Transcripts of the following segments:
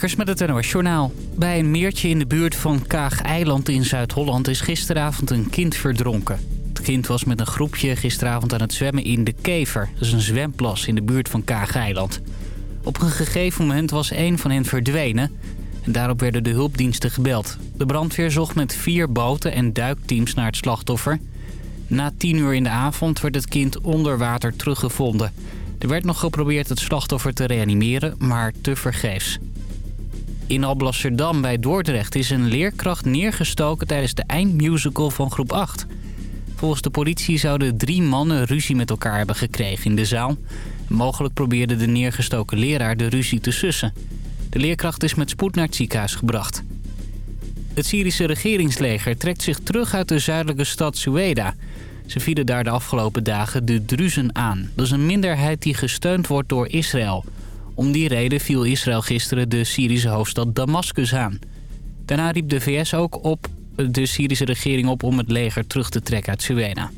Met het NOS Journaal. Bij een meertje in de buurt van Kaag-eiland in Zuid-Holland is gisteravond een kind verdronken. Het kind was met een groepje gisteravond aan het zwemmen in de Kever. Dat is een zwemplas in de buurt van Kaag-eiland. Op een gegeven moment was één van hen verdwenen... en daarop werden de hulpdiensten gebeld. De brandweer zocht met vier boten en duikteams naar het slachtoffer. Na tien uur in de avond werd het kind onder water teruggevonden... Er werd nog geprobeerd het slachtoffer te reanimeren, maar tevergeefs. In Alblasserdam bij Dordrecht is een leerkracht neergestoken tijdens de eindmusical van groep 8. Volgens de politie zouden drie mannen ruzie met elkaar hebben gekregen in de zaal. Mogelijk probeerde de neergestoken leraar de ruzie te sussen. De leerkracht is met spoed naar het ziekenhuis gebracht. Het Syrische regeringsleger trekt zich terug uit de zuidelijke stad Sueda... Ze vielen daar de afgelopen dagen de Druzen aan. Dat is een minderheid die gesteund wordt door Israël. Om die reden viel Israël gisteren de Syrische hoofdstad Damascus aan. Daarna riep de VS ook op de Syrische regering op om het leger terug te trekken uit Suena.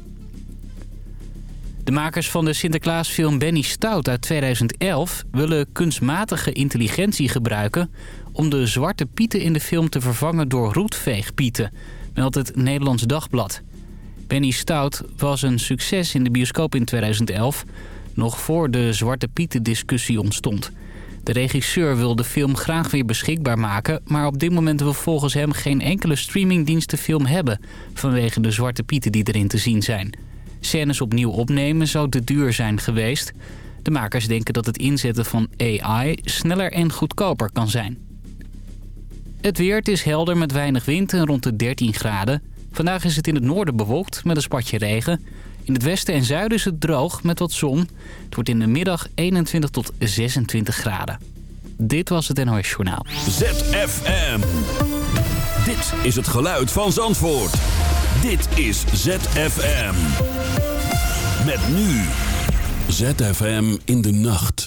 De makers van de Sinterklaasfilm Benny Stout uit 2011 willen kunstmatige intelligentie gebruiken... om de zwarte pieten in de film te vervangen door roetveegpieten, meldt het Nederlands Dagblad. Benny Stout was een succes in de bioscoop in 2011... nog voor de Zwarte Pieten-discussie ontstond. De regisseur wil de film graag weer beschikbaar maken... maar op dit moment wil volgens hem geen enkele streamingdienst de film hebben... vanwege de Zwarte Pieten die erin te zien zijn. Scènes opnieuw opnemen zou te duur zijn geweest. De makers denken dat het inzetten van AI sneller en goedkoper kan zijn. Het weer, is helder met weinig wind en rond de 13 graden. Vandaag is het in het noorden bewolkt met een spatje regen. In het westen en zuiden is het droog met wat zon. Het wordt in de middag 21 tot 26 graden. Dit was het NOS Journaal. ZFM. Dit is het geluid van Zandvoort. Dit is ZFM. Met nu. ZFM in de nacht.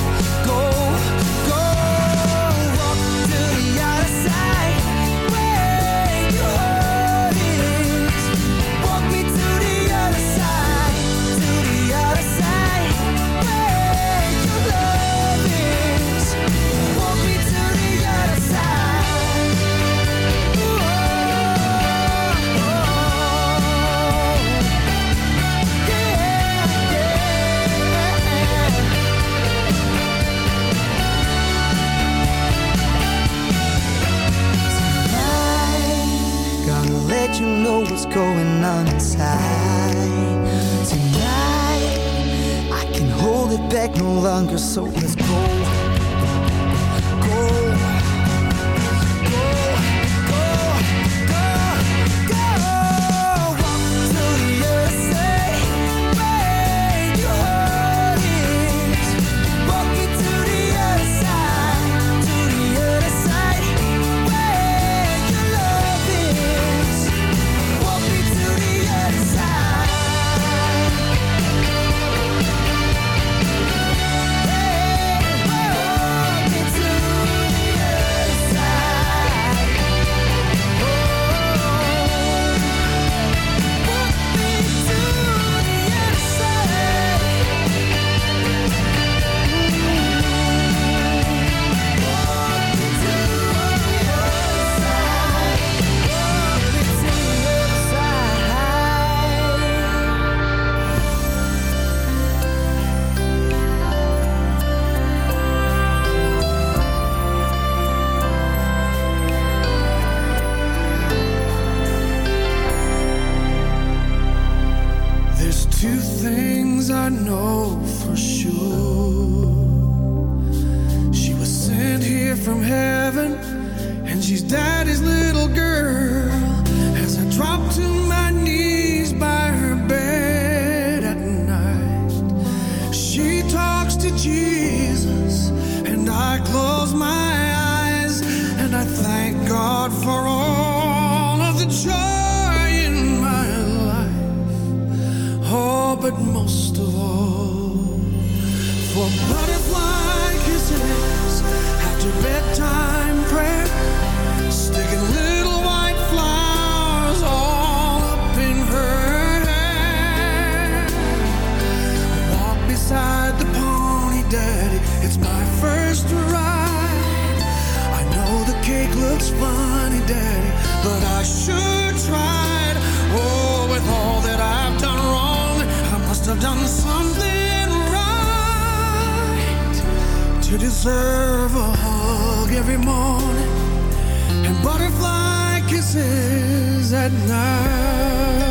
going on inside. Tonight, I can hold it back no longer, so let's beside the pony, daddy. It's my first ride. I know the cake looks funny, daddy, but I sure tried. Oh, with all that I've done wrong, I must have done something right to deserve a hug every morning and butterfly kisses at night.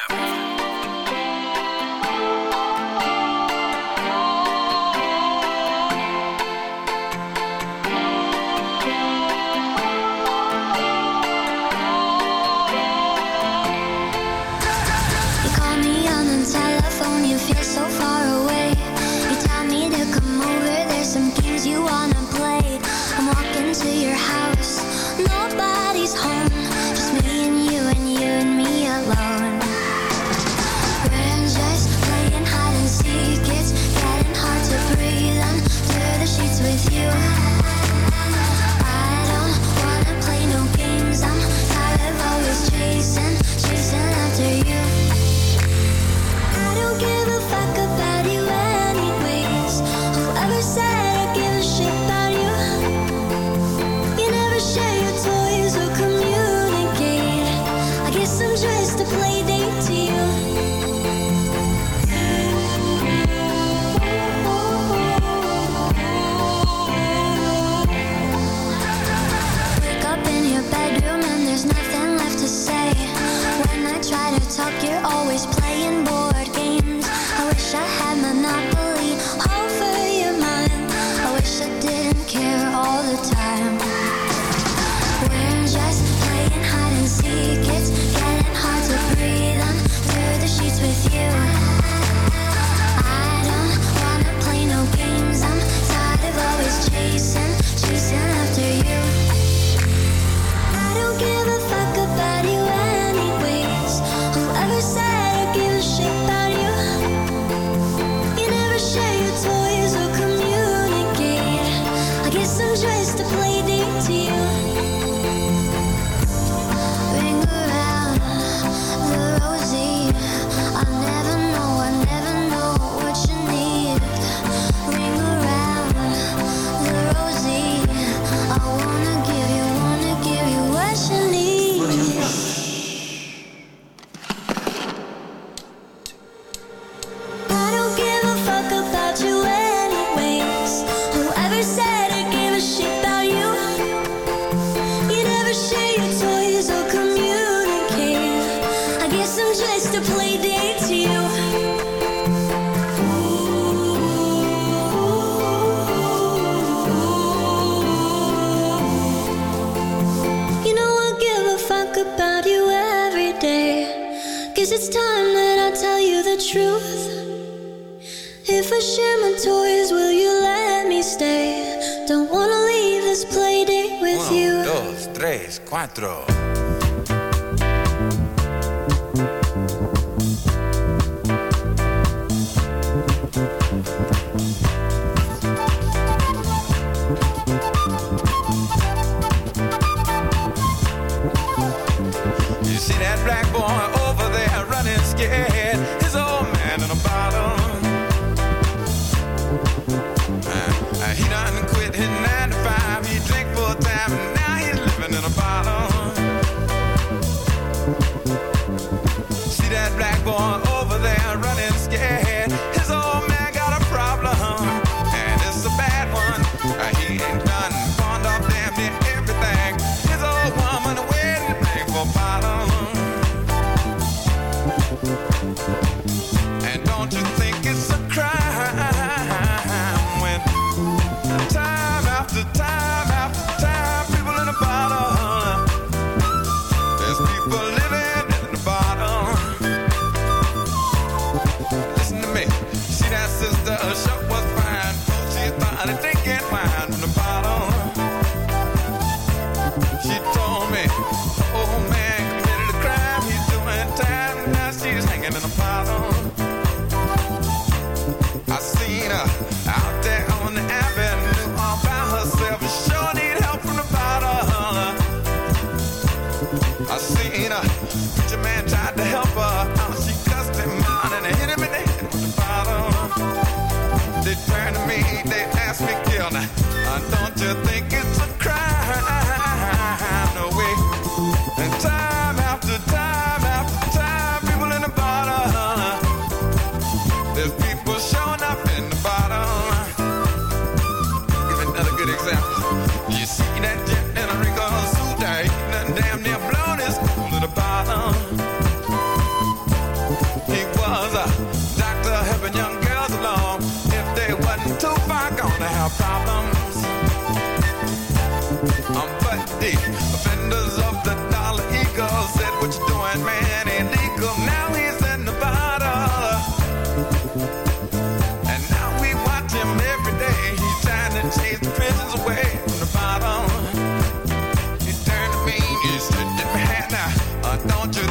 Don't you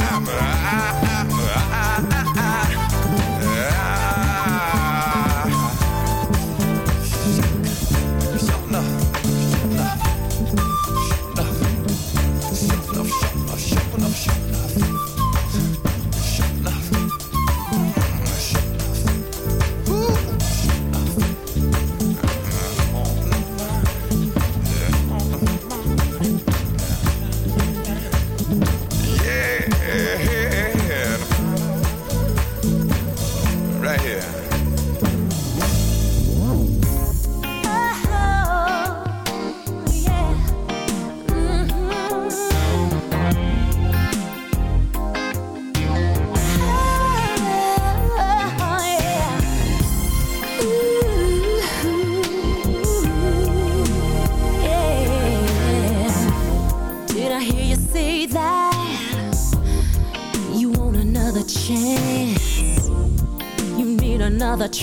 hammer.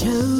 chose.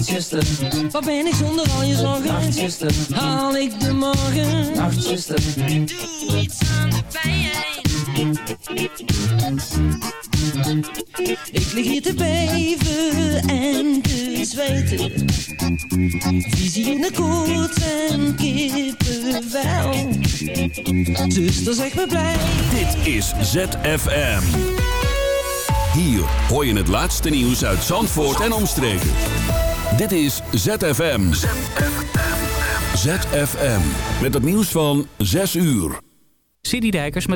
Nachtzuster, wat ben ik zonder al je zorgen? Nachtzuster, haal ik de morgen? Nachtzuster, doe iets aan de pijn. Ik lig hier te beven en te zweten. Visie in de koets en kippenvel. Zuster, zeg me blij. Dit is ZFM. Hier hoor je het laatste nieuws uit Zandvoort en omstreken. Dit is ZFM. ZFM. Met het nieuws van 6 uur. City Dijkers met